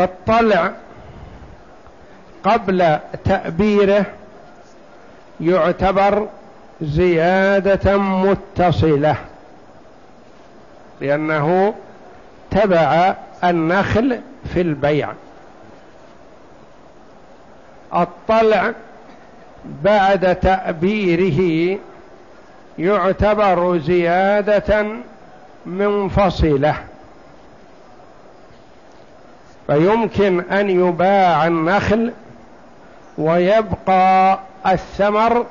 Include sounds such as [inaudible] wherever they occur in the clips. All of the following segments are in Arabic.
فالطلع قبل تأبيره يعتبر زيادة متصلة لأنه تبع النخل في البيع. الطلع بعد تأبيره يعتبر زيادة منفصلة. فيمكن أن يباع النخل ويبقى الثمر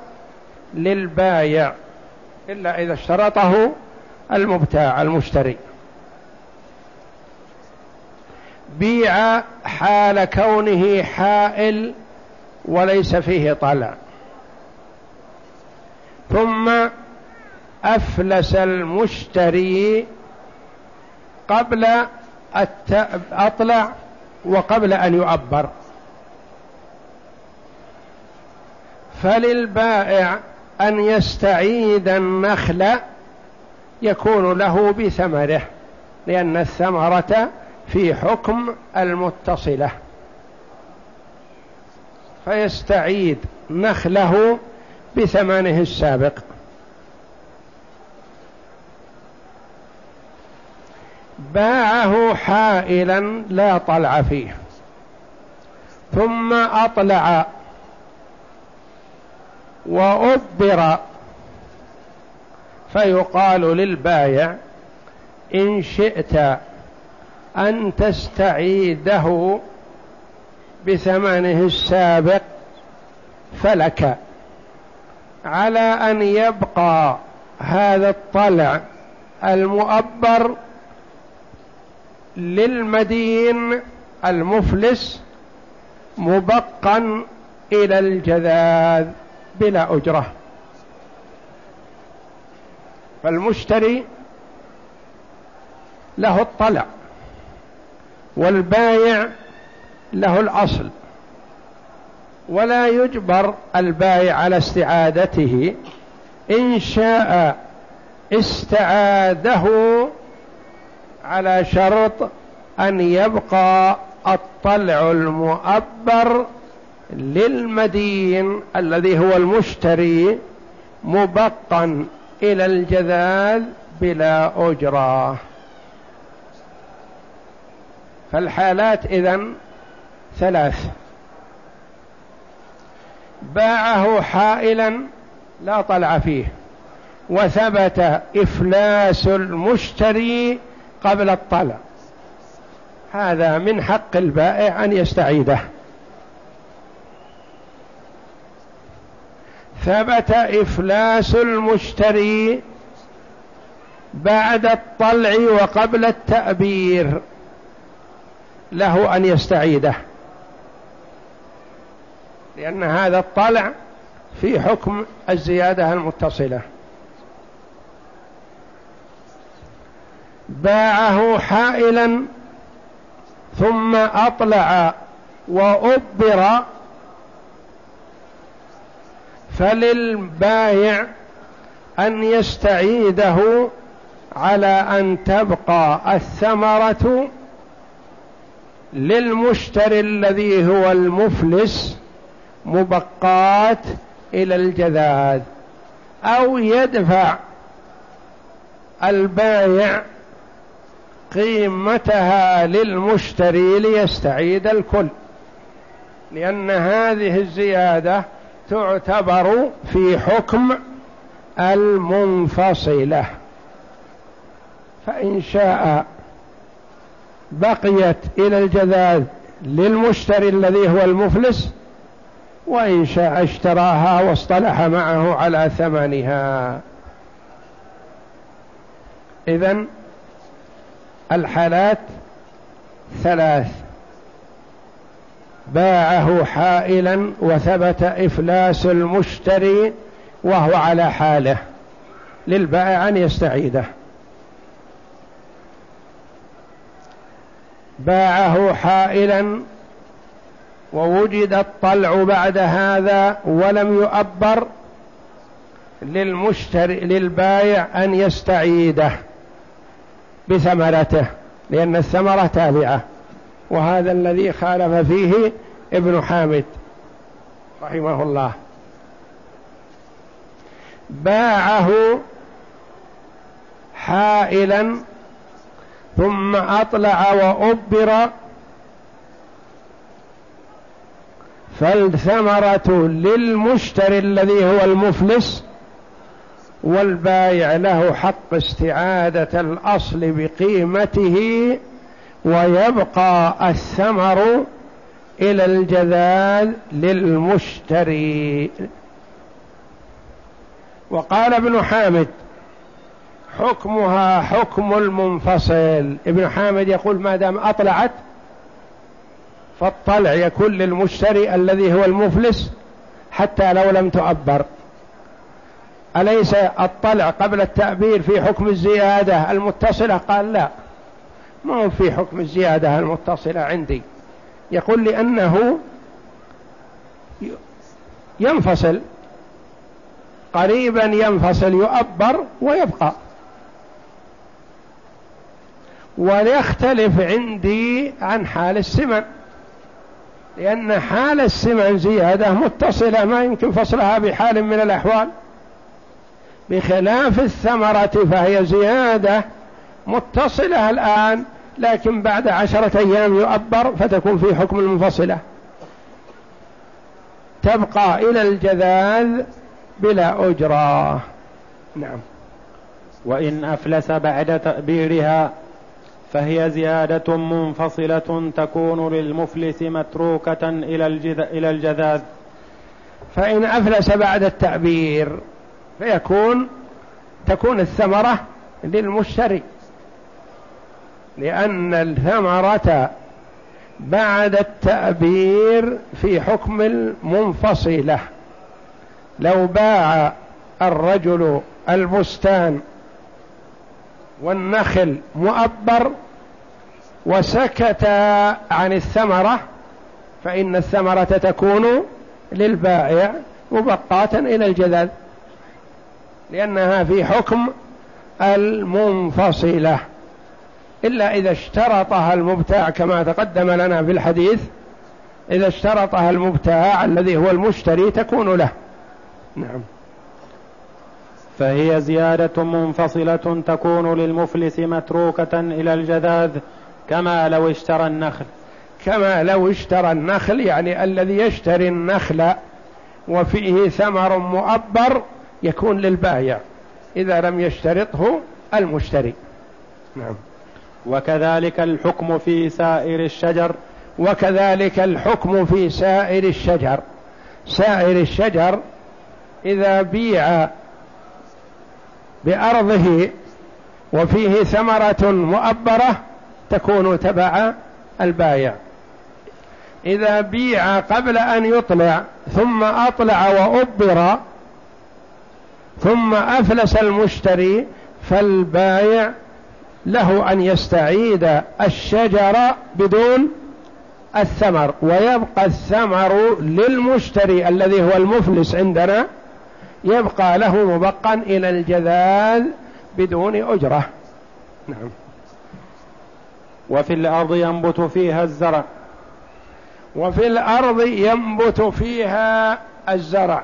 للبايع إلا إذا اشترطه المبتاع المشتري. بيع حال كونه حائل وليس فيه طلع. ثم أفلس المشتري قبل أطلع وقبل أن يؤبر فللبائع أن يستعيد النخل يكون له بثمره لأن الثمرة في حكم المتصلة. فيستعيد نخله بثمنه السابق. باعه حائلا لا طلع فيه. ثم أطلع وأبر فيقال للبايع إن شئت أن تستعيده بثمنه السابق فلك. على أن يبقى هذا الطلع المؤبر للمدين المفلس مبقا إلى الجذاذ بلا أجرة. فالمشتري له الطلع والبايع له الأصل ولا يجبر البايع على استعادته. إن شاء استعاده على شرط أن يبقى الطلع المؤبر للمدين الذي هو المشتري مبقا إلى الجذاذ بلا أجرة. فالحالات إذن ثلاث. باعه حائلا لا طلع فيه وثبت إفلاس المشتري قبل الطلع هذا من حق البائع أن يستعيده. ثبت إفلاس المشتري بعد الطلع وقبل التأبير له أن يستعيده. لأن هذا الطلع في حكم الزيادة المتصلة. باعه حائلا ثم أطلع وأبر فللبايع أن يستعيده على أن تبقى الثمرة للمشتري الذي هو المفلس مبقات إلى الجذاذ أو يدفع البايع قيمتها للمشتري ليستعيد الكل. لأن هذه الزيادة تعتبر في حكم المنفصلة. فإن شاء بقيت إلى الجذاذ للمشتري الذي هو المفلس وإن شاء اشتراها واصطلح معه على ثمنها. إذن الحالات ثلاث. باعه حائلا وثبت إفلاس المشتري وهو على حاله للبائع أن يستعيده. باعه حائلا ووجد الطلع بعد هذا ولم يؤبر للمشتري للبايع أن يستعيده. بثمرته لأن الثمرة تابعة وهذا الذي خالف فيه ابن حامد رحمه الله. باعه حائلا ثم أطلع وأبر. فالثمرة للمشتري الذي هو المفلس والبايع له حق استعادة الأصل بقيمته ويبقى الثمر إلى الجذاذ للمشتري. وقال ابن حامد حكمها حكم المنفصل. ابن حامد يقول ما دام أطلعت فالطلع يكون للمشتري الذي هو المفلس حتى لو لم تؤبر. أليس الطلع قبل التأبير في حكم الزيادة المتصلة؟ قال لا. ما هو في حكم الزيادة المتصلة عندي. يقول لأنه ينفصل. قريبا ينفصل يؤبر ويبقى. ويختلف عندي عن حال السمن. لأن حال السمن زيادة متصلة ما يمكن فصلها بحال من الأحوال. بخلاف الثمرة فهي زيادة متصلة الآن لكن بعد عشرة أيام يؤبر فتكون في حكم المنفصلة. تبقى إلى الجذاذ بلا أجرة. نعم. وإن أفلس بعد تأبيرها فهي زيادة منفصلة تكون للمفلس متروكة إلى الجذاذ. فإن أفلس بعد التعبير فيكون تكون الثمرة للمشتري. لأن الثمرة بعد التأبير في حكم المنفصلة. لو باع الرجل البستان والنخل مؤبر وسكت عن الثمرة فإن الثمرة تكون للبائع مبقاة إلى الجذاذ. لأنها في حكم المنفصلة. إلا إذا اشترطها المبتاع كما تقدم لنا في الحديث إذا اشترطها المبتاع الذي هو المشتري تكون له. نعم. فهي زيادة منفصلة تكون للمفلس متروكة إلى الجذاذ كما لو اشترى النخل. كما لو اشترى النخل يعني الذي يشتري النخل وفيه ثمر مؤبر يكون للبائع إذا لم يشترطه المشتري. نعم. وكذلك الحكم في سائر الشجر. وكذلك الحكم في سائر الشجر. سائر الشجر إذا بيع بأرضه وفيه ثمرة مؤبرة تكون تبع البايع. إذا بيع قبل أن يطلع ثم أطلع وأبر ثم أفلس المشتري فالبايع له أن يستعيد الشجر بدون الثمر ويبقى الثمر للمشتري الذي هو المفلس عندنا يبقى له مبقا إلى الجذاذ بدون أجرة. نعم. وفي الأرض ينبت فيها الزرع. وفي الأرض ينبت فيها الزرع.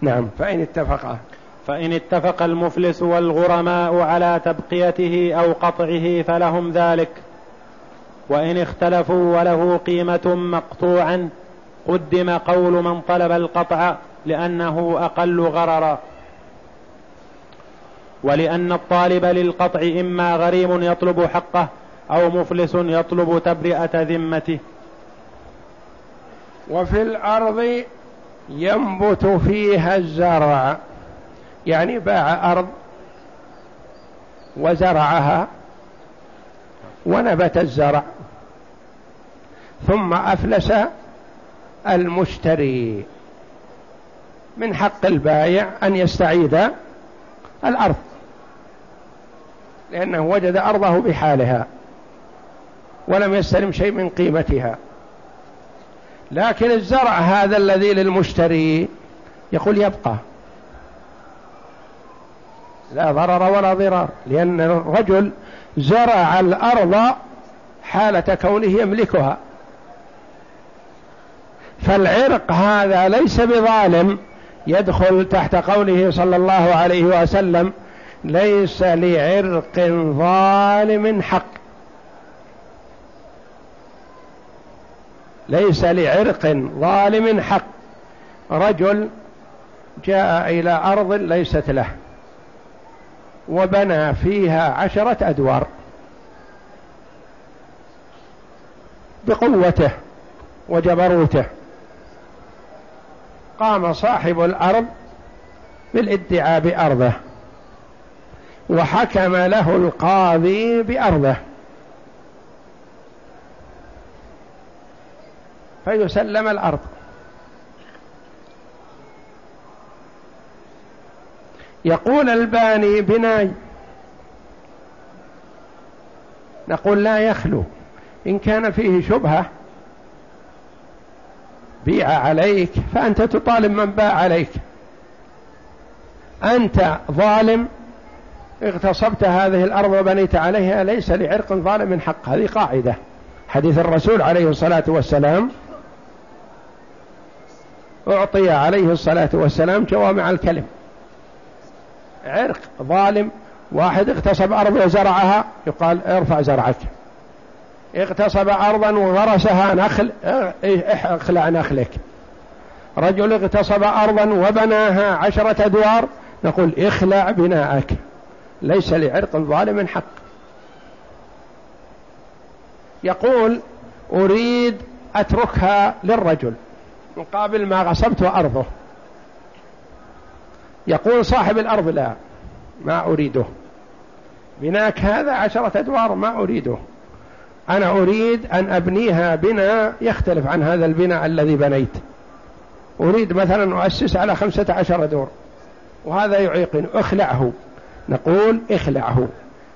نعم. فإن اتفقا. فإن اتفق المفلس والغرماء على تبقيته أو قطعه فلهم ذلك. وإن اختلفوا وله قيمة مقطوعا قدم قول من طلب القطع لأنه أقل غررا. ولأن الطالب للقطع إما غريم يطلب حقه أو مفلس يطلب تبرئة ذمته. وفي الأرض ينبت فيها الزرع. يعني باع أرض وزرعها ونبت الزرع ثم أفلس المشتري. من حق البائع أن يستعيد الأرض لأنه وجد أرضه بحالها ولم يستلم شيء من قيمتها. لكن الزرع هذا الذي للمشتري يقول يبقى. لا ضرر ولا ضرار لأن الرجل زرع الأرض حالة كونه يملكها. فالعرق هذا ليس بظالم يدخل تحت قوله صلى الله عليه وسلم ليس لعرق ظالم حق. ليس لعرق ظالم حق. رجل جاء إلى أرض ليست له. وبنى فيها عشرة أدوار بقوته وجبروته. قام صاحب الأرض بالادعاء بأرضه وحكم له القاضي بأرضه. فيسلم الأرض. يقول الباني بناي. نقول لا يخلو. إن كان فيه شبهة بيع عليك فأنت تطالب من باع عليك. أنت ظالم اغتصبت هذه الأرض وبنيت عليها ليس لعرق ظالم حق. هذه قاعدة. حديث الرسول عليه الصلاة والسلام أعطي عليه الصلاة والسلام جوامع الكلم. عرق ظالم واحد اغتصب أرض وزرعها يقال ارفع زرعك. اغتصب أرضا وغرسها نخل اخلع نخلك. رجل اغتصب أرضا وبناها عشرة أدوار نقول اخلع بناءك. ليس لعرق ظالم حق. يقول أريد أتركها للرجل مقابل ما غصبت أرضه يقول صاحب الأرض لا ما أريده. بناك هذا عشرة أدوار ما أريده. أنا أريد أن أبنيها بناء يختلف عن هذا البناء الذي بنيت. أريد مثلا أؤسس على خمسة عشر دور وهذا يعيقن اخلعه. نقول اخلعه.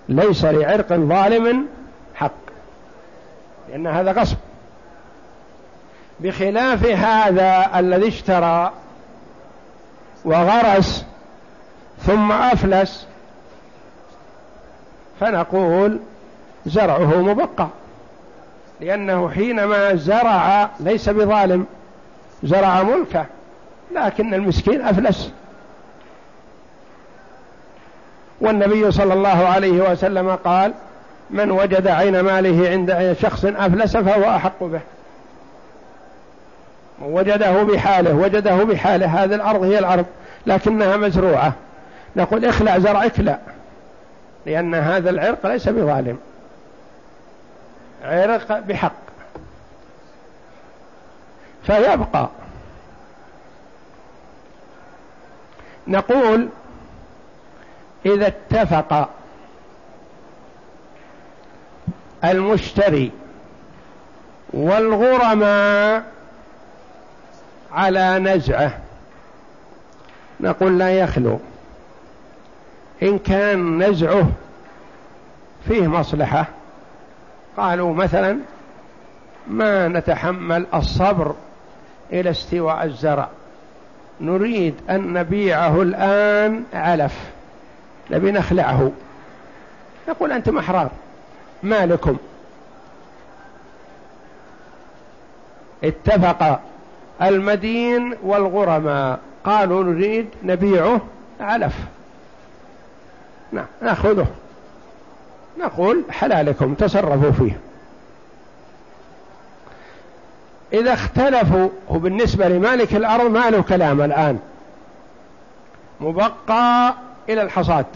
ليس لعرق ظالم حق لأن هذا غصب. بخلاف هذا الذي اشترى وغرس ثم أفلس. فنقول زرعه مبقى لأنه حينما زرع ليس بظالم زرع ملكه لكن المسكين أفلس. والنبي صلى الله عليه وسلم قال من وجد عين ماله عند شخص أفلس فهو أحق به. وجده بحاله وجده بحاله. هذه الأرض هي الأرض لكنها مزروعة. نقول اخلع زرعك لا لأن هذا العرق ليس بظالم. عرق بحق. فيبقى. نقول إذا اتفق المشتري والغرماء على نزعه. نقول لا يخلو. إن كان نزعه فيه مصلحة. قالوا مثلا ما نتحمل الصبر إلى استواء الزرع. نريد أن نبيعه الآن علف. نبي نخلعه. نقول أنتم أحرار. ما لكم؟ اتفق المدين والغرماء. قالوا نريد نبيعه علف. نعم نأخذه. نقول حلالكم تصرفوا فيه. إذا اختلفوا وبالنسبة لمالك الأرض ما له كلام الآن. مبقى إلى الحصاد.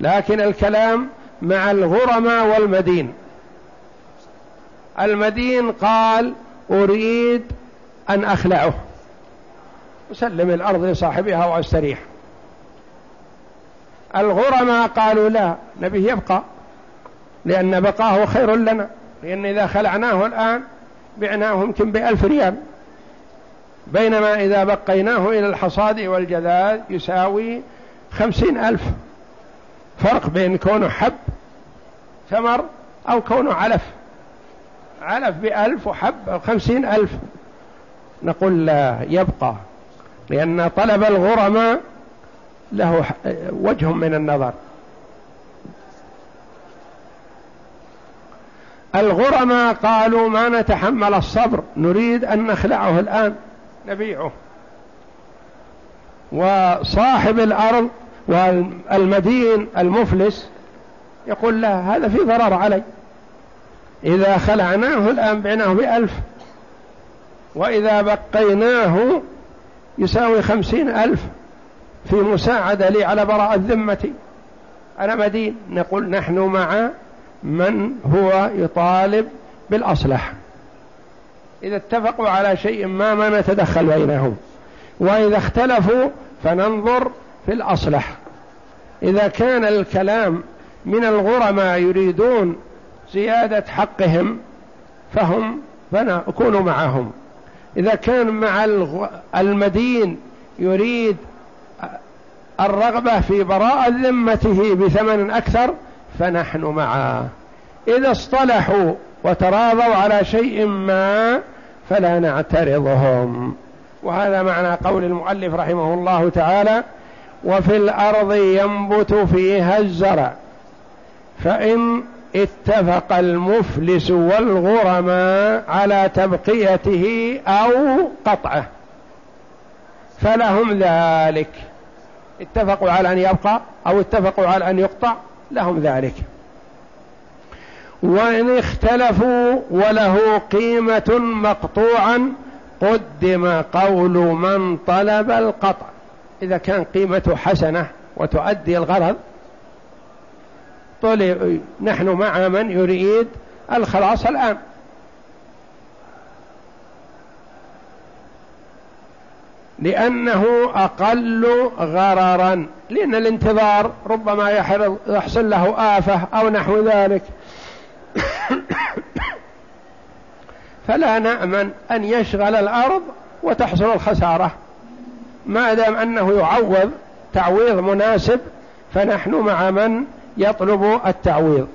لكن الكلام مع الغرماء والمدين. المدين قال أريد أن أخلعه. أسلم الأرض لصاحبها وأستريح. الغرماء قالوا لا نبيه يبقى لأن بقاه خير لنا لأن إذا خلعناه الآن بعناه يمكن بألف ريال. بينما إذا بقيناه إلى الحصاد والجذاذ يساوي خمسين ألف. فرق بين كونه حب ثمر أو كونه علف. علف بألف وحب خمسين ألف. نقول لا يبقى. لأن طلب الغرماء له وجه من النظر. الغرماء قالوا ما نتحمل الصبر نريد أن نخلعه الآن نبيعه. وصاحب الأرض والمدين المفلس يقول لا هذا في ضرر علي. إذا خلعناه الآن بعناه بألف. وإذا بقيناه يساوي خمسين ألف في مساعدة لي على براءة ذمتي أنا مدين. نقول نحن مع من هو يطالب بالأصلح. إذا اتفقوا على شيء ما ما نتدخل بينهم. وإذا اختلفوا فننظر في الأصلح. إذا كان الكلام من الغرماء يريدون زيادة حقهم فهم فنكون معهم. إذا كان مع المدين يريد الرغبة في براءة ذمته بثمن أكثر فنحن معه. إذا اصطلحوا وتراضوا على شيء ما فلا نعترضهم. وهذا معنى قول المؤلف رحمه الله تعالى وفي الأرض ينبت فيها الزرع فإن اتفق المفلس والغرماء على تبقيته أو قطعه فلهم ذلك. اتفقوا على أن يبقى أو اتفقوا على أن يقطع لهم ذلك. وإن اختلفوا وله قيمة مقطوعا قدم قول من طلب القطع. إذا كان قيمته حسنة وتؤدي الغرض طلب نحن مع من يريد الخلاص الآن. لأنه أقل غررا لأن الانتظار ربما يحصل له آفة أو نحو ذلك. [coughs] فلا نأمن أن يشغل الأرض وتحصل الخسارة. ما دام أنه يعوض تعويض مناسب فنحن مع من يطلب التعويض.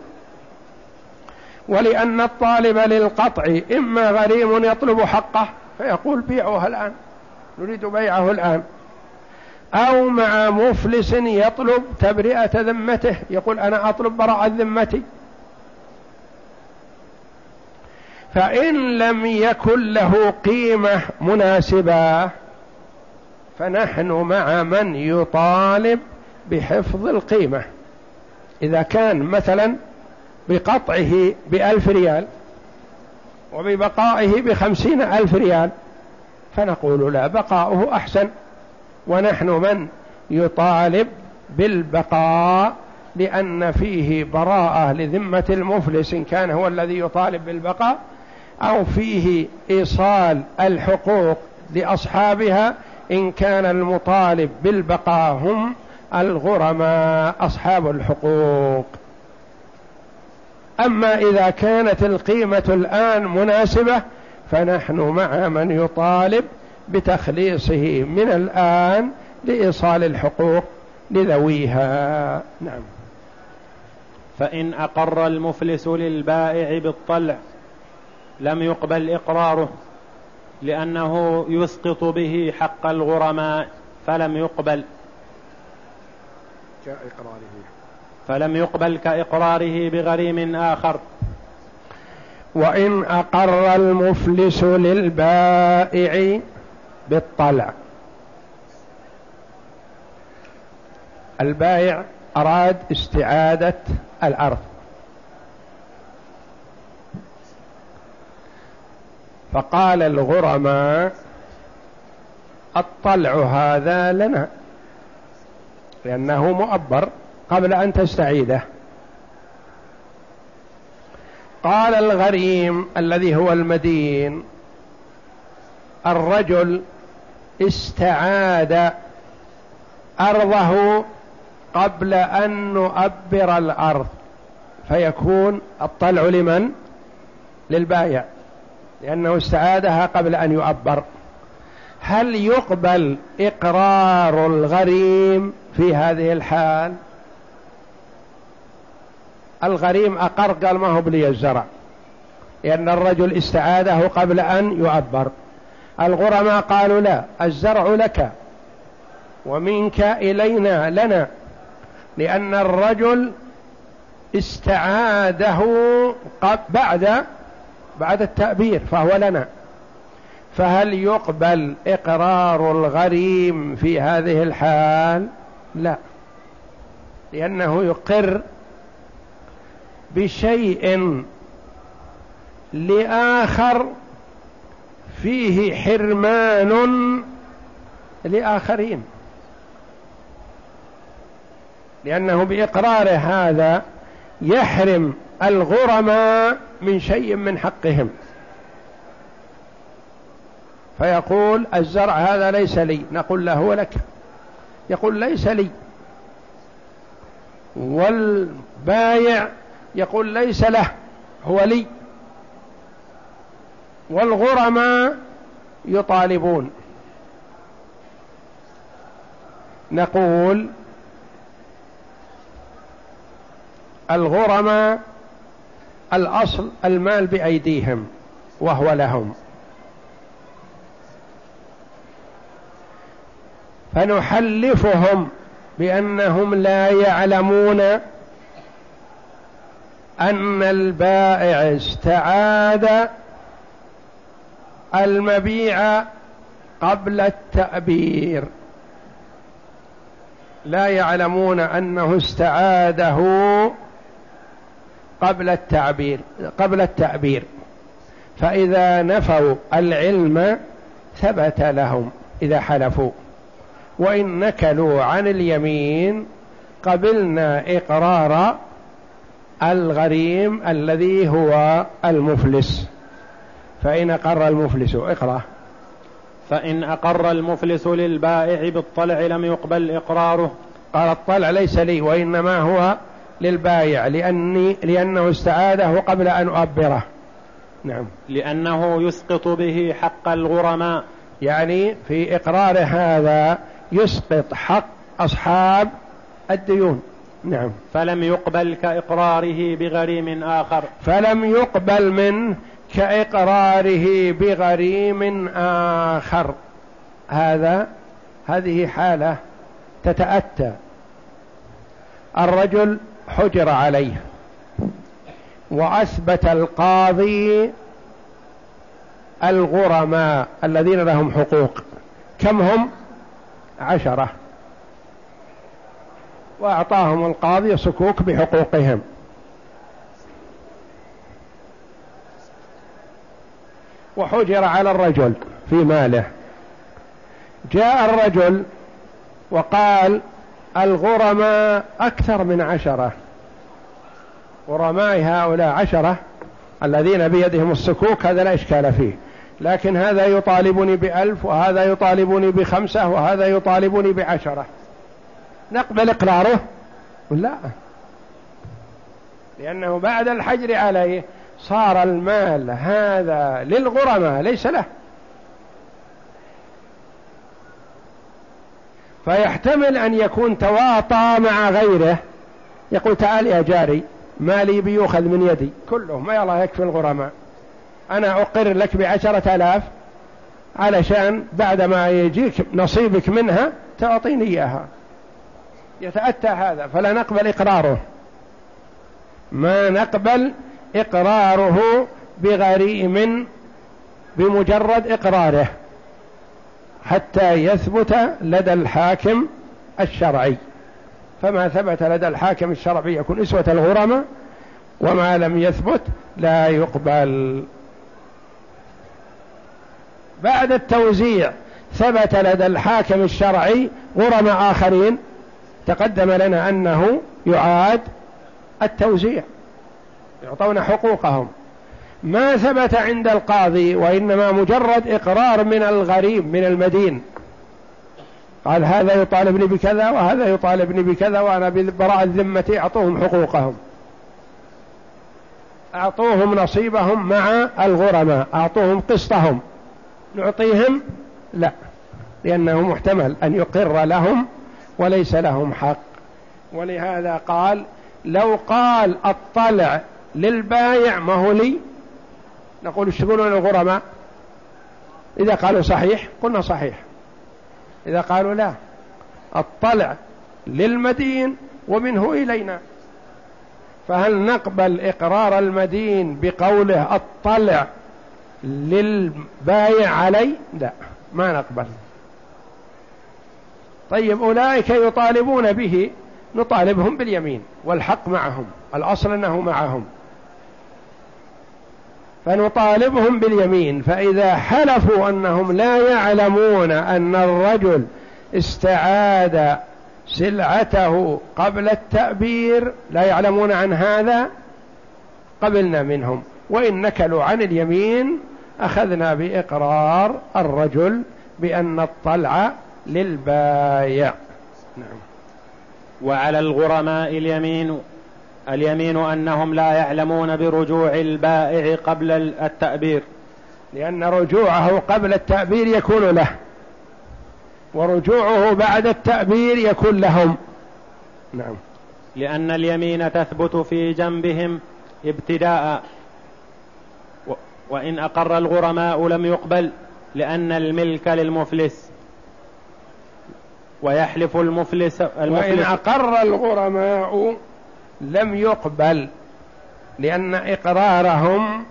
ولأن الطالب للقطع إما غريم يطلب حقه فيقول بيعوها الآن نريد بيعه الآن. أو مع مفلس يطلب تبرئة ذمته يقول أنا أطلب براءة ذمتي. فإن لم يكن له قيمة مناسبة فنحن مع من يطالب بحفظ القيمة. إذا كان مثلا بقطعه بألف ريال وببقائه بخمسين ألف ريال فنقول لا بقاؤه أحسن. ونحن من يطالب بالبقاء لأن فيه براءة لذمة المفلس إن كان هو الذي يطالب بالبقاء أو فيه إيصال الحقوق لأصحابها إن كان المطالب بالبقاء هم الغرماء أصحاب الحقوق. أما إذا كانت القيمة الآن مناسبة فنحن مع من يطالب بتخليصه من الآن لإيصال الحقوق لذويها. نعم. فإن أقر المفلس للبائع بالطلع لم يقبل إقراره لأنه يسقط به حق الغرماء فلم يقبل. كإقراره. فلم يقبل كإقراره بغريم آخر. وإن أقر المفلس للبائع بالطلع. البائع أراد استعادة الأرض فقال الغرماء الطلع هذا لنا. لأنه مؤبر قبل أن تستعيده. قال الغريم الذي هو المدين الرجل استعاد أرضه قبل أن نؤبر الأرض. فيكون الطلع لمن؟ للبايع لأنه استعادها قبل أن يؤبر. هل يقبل إقرار الغريم في هذه الحال؟ الغريم أقر قال ما هو بلي الزرع. لأن الرجل استعاده قبل أن يؤبر الغرماء قالوا لا الزرع لك ومنك إلينا لنا. لأن الرجل استعاده بعد بعد التأبير فهو لنا. فهل يقبل إقرار الغريم في هذه الحال؟ لا. لأنه يقر بشيء لآخر فيه حرمان لآخرين. لأنه بإقراره هذا يحرم الغرماء من شيء من حقهم. فيقول الزرع هذا ليس لي. نقول له لك يقول ليس لي. والبايع يقول ليس له. هو لي. والغرماء يطالبون. نقول الغرماء الأصل المال بأيديهم وهو لهم. فنحلفهم بأنهم لا يعلمون أن البائع استعاد المبيع قبل التأبير. لا يعلمون أنه استعاده قبل التعبير قبل التعبير فإذا نفوا العلم ثبت لهم إذا حلفوا. وإن نكلوا عن اليمين قبلنا إقرار الغريم الذي هو المفلس. فإن أقر المفلس إقرأ. فإن أقر المفلس للبائع بالطلع لم يقبل إقراره. قال الطلع ليس لي وإنما هو للبايع لأني لأنه استعاده قبل أن أؤبره. نعم. لأنه يسقط به حق الغرماء. يعني في إقرار هذا يسقط حق أصحاب الديون. نعم. فلم يقبل كإقراره بغريم آخر. فلم يقبل منه كإقراره بغريم آخر. هذا هذه حالة تتأتى. الرجل حجر عليه وأثبت القاضي الغرماء الذين لهم حقوق. كم هم؟ عشرة. وأعطاهم القاضي صكوك بحقوقهم. وحجر على الرجل في ماله. جاء الرجل وقال الغرماء أكثر من عشرة. غرماء هؤلاء عشرة الذين بيدهم السكوك هذا لا إشكال فيه. لكن هذا يطالبني بألف وهذا يطالبني بخمسة وهذا يطالبني بعشرة. نقبل إقراره؟ لا. لأنه بعد الحجر عليه صار المال هذا للغرماء ليس له. فيحتمل أن يكون تواطى مع غيره. يقول تعال يا جاري مالي بيؤخذ من يدي كله. ما يلا يكفي الغرماء. أنا أقر لك بعشرة آلاف علشان بعد ما يجيك نصيبك منها تعطيني إياها. يتأتى هذا فلا نقبل إقراره. ما نقبل إقراره بغريم بمجرد إقراره حتى يثبت لدى الحاكم الشرعي. فما ثبت لدى الحاكم الشرعي يكون إسوة الغرماء وما لم يثبت لا يقبل. بعد التوزيع ثبت لدى الحاكم الشرعي غرماء آخرين تقدم لنا أنه يعاد التوزيع يعطون حقوقهم. ما ثبت عند القاضي وإنما مجرد إقرار من الغريب من المدين. قال هذا يطالبني بكذا وهذا يطالبني بكذا وأنا ببراء الذمة أعطوهم حقوقهم. أعطوهم نصيبهم مع الغرماء أعطوهم قسطهم. نعطيهم؟ لا. لأنه محتمل أن يقر لهم وليس لهم حق. ولهذا قال لو قال الطلع للبايع ما هو لي؟ نقول إيش تقولون الغرماء؟ إذا قالوا صحيح قلنا صحيح. إذا قالوا لا الطلع للمدين ومنه إلينا. فهل نقبل إقرار المدين بقوله الطلع للبايع علي؟ لا ما نقبل. طيب أولئك يطالبون به نطالبهم باليمين والحق معهم الأصل أنه معهم. فنطالبهم باليمين فإذا حلفوا أنهم لا يعلمون أن الرجل استعاد سلعته قبل التأبير لا يعلمون عن هذا قبلنا منهم. وإن نكلوا عن اليمين أخذنا بإقرار الرجل بأن الطلع للبايع. نعم. وعلى الغرماء اليمين اليمين أنهم لا يعلمون برجوع البائع قبل التأبير. لأن رجوعه قبل التأبير يكون له ورجوعه بعد التأبير يكون لهم. نعم. لأن اليمين تثبت في جنبهم ابتداء وإن أقر الغرماء لم يقبل لأن الملك للمفلس. ويحلف المفلس, المفلس. وإن أقر الغرماء لم يقبل لأن إقرارهم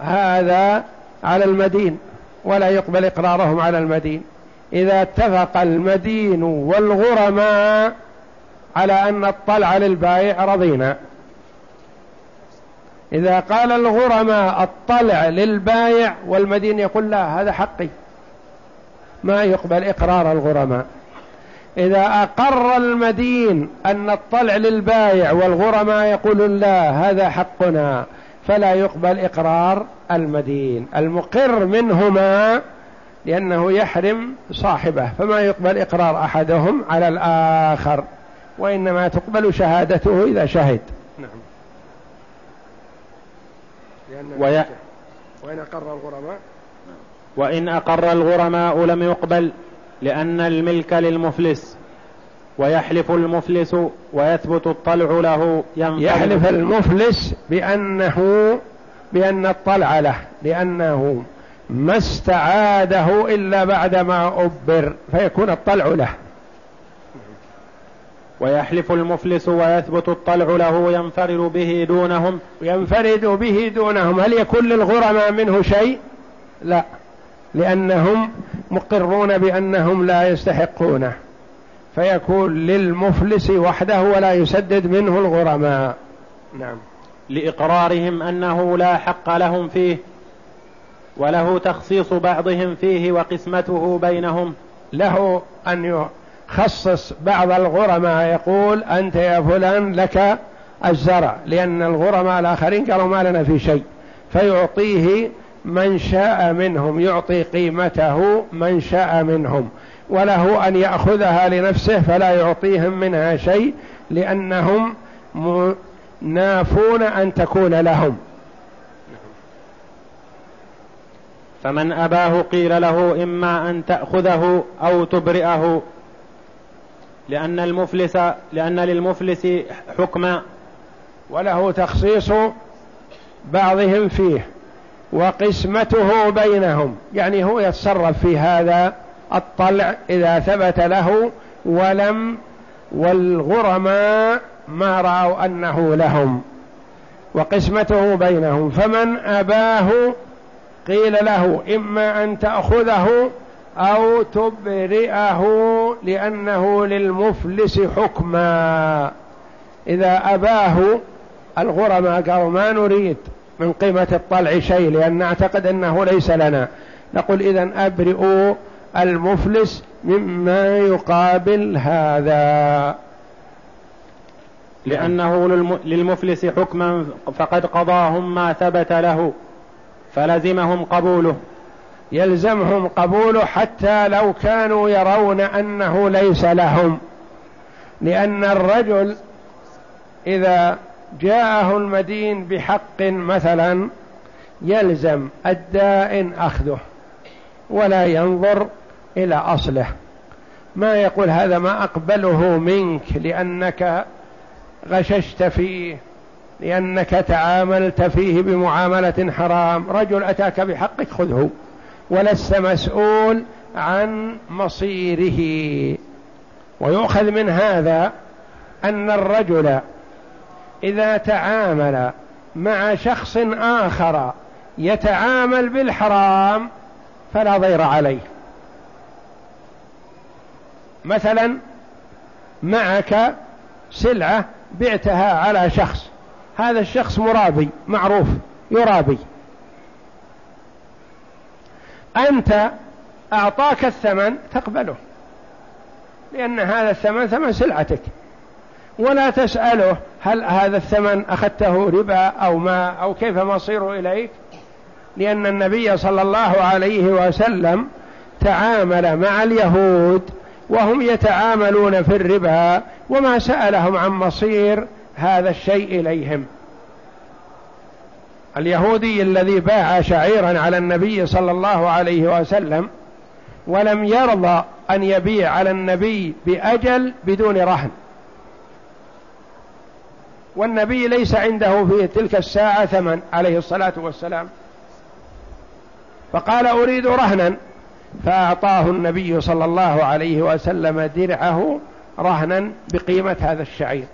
هذا على المدين ولا يقبل إقرارهم على المدين. إذا اتفق المدين والغرماء على أن الطلع للبائع رضينا. إذا قال الغرماء الطلع للبايع والمدين يقول لا هذا حقي. ما يقبل إقرار الغرماء. إذا أقر المدين أن الطلع للبايع والغرماء يقولون لا هذا حقنا فلا يقبل إقرار المدين. المقر منهما لأنه يحرم صاحبه فما يقبل إقرار أحدهم على الآخر وإنما تقبل شهادته إذا شهد نعم وي... وإن أقر الغرماء. وإن أقر الغرماء لم يقبل لأن الملك للمفلس ويحلف المفلس ويثبت الطلع له يحلف المفلس بأنه بأن الطلع له لأنه ما استعاده إلا بعدما أبر فيكون الطلع له. ويحلف المفلس ويثبت الطلع له ينفرد به دونهم. ينفرد به دونهم. هل يكون للغرماء منه شيء؟ لا. لأنهم مقرون بأنهم لا يستحقونه. فيكون للمفلس وحده ولا يسدد منه الغرماء. نعم. لإقرارهم أنه لا حق لهم فيه وله تخصيص بعضهم فيه وقسمته بينهم. له أن يخصص بعض الغرماء يقول أنت يا فلان لك الزرع لأن الغرماء الآخرين قالوا ما لنا في شيء. فيعطيه من شاء منهم يعطي قيمته من شاء منهم. وله أن يأخذها لنفسه فلا يعطيهم منها شيء لأنهم نافون أن تكون لهم. فمن أباه قيل له إما أن تأخذه أو تبرئه. لأن المفلس لأن للمفلس حكما وله تخصيص بعضهم فيه وقسمته بينهم. يعني هو يتصرف في هذا الطلع إذا ثبت له ولم والغرماء ما رأوا أنه لهم وقسمته بينهم. فمن أباه قيل له إما أن تأخذه أو تبرئه لأنه للمفلس حكما. إذا أباه الغرماء قالوا ما نريد من قيمة الطلع شيء لأن نعتقد أنه ليس لنا. نقول إذا أبرئوا المفلس مما يقابل هذا. لأنه للمفلس حكما فقد قضاهم ما ثبت له فلزمهم قبوله. يلزمهم قبوله حتى لو كانوا يرون أنه ليس لهم. لأن الرجل إذا جاءه المدين بحق مثلا يلزم الدائن أخذه ولا ينظر إلى أصله. ما يقول هذا ما أقبله منك لأنك غششت فيه لأنك تعاملت فيه بمعاملة حرام. رجل أتاك بحقك خذه. ولست مسؤول عن مصيره. ويؤخذ من هذا أن الرجل إذا تعامل مع شخص آخر يتعامل بالحرام فلا ضير عليه. مثلا معك سلعة بعتها على شخص هذا الشخص مرابي معروف يرابي. أنت أعطاك الثمن تقبله. لأن هذا الثمن ثمن سلعتك. ولا تسأله هل هذا الثمن أخذته ربا أو ما أو كيف مصيره إليك. لأن النبي صلى الله عليه وسلم تعامل مع اليهود وهم يتعاملون في الربا وما سألهم عن مصير هذا الشيء إليهم. اليهودي الذي باع شعيرا على النبي صلى الله عليه وسلم ولم يرضى أن يبيع على النبي بأجل بدون رهن. والنبي ليس عنده في تلك الساعة ثمن عليه الصلاة والسلام. فقال أريد رهنا فأعطاه النبي صلى الله عليه وسلم درعه رهنا بقيمة هذا الشعير.